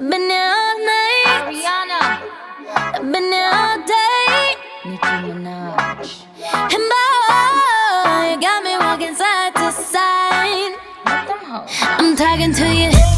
I've been here all night. Rihanna. I've been here all day. Nicki Minaj. And boy, you got me walking side to side. Let them hoes. I'm talking to you.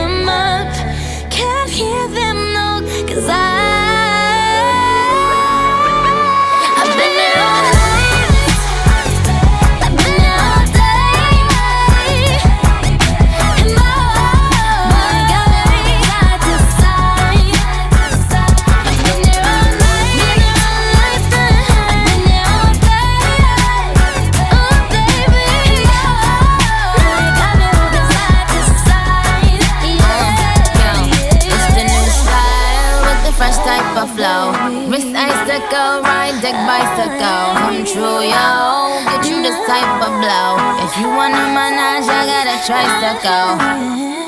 Type of flow. Wrist icicle, ride deck bicycle. Come true, yo. Get you this type of blow. If you wanna manage, I got a tricycle.